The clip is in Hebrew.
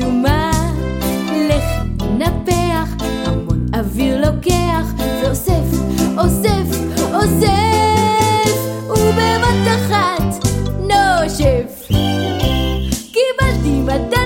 אדומה. לך נפח, המון אוויר לוקח, ואוסף, אוסף, אוסף, ובבת אחת נושף. קיבלתי מתי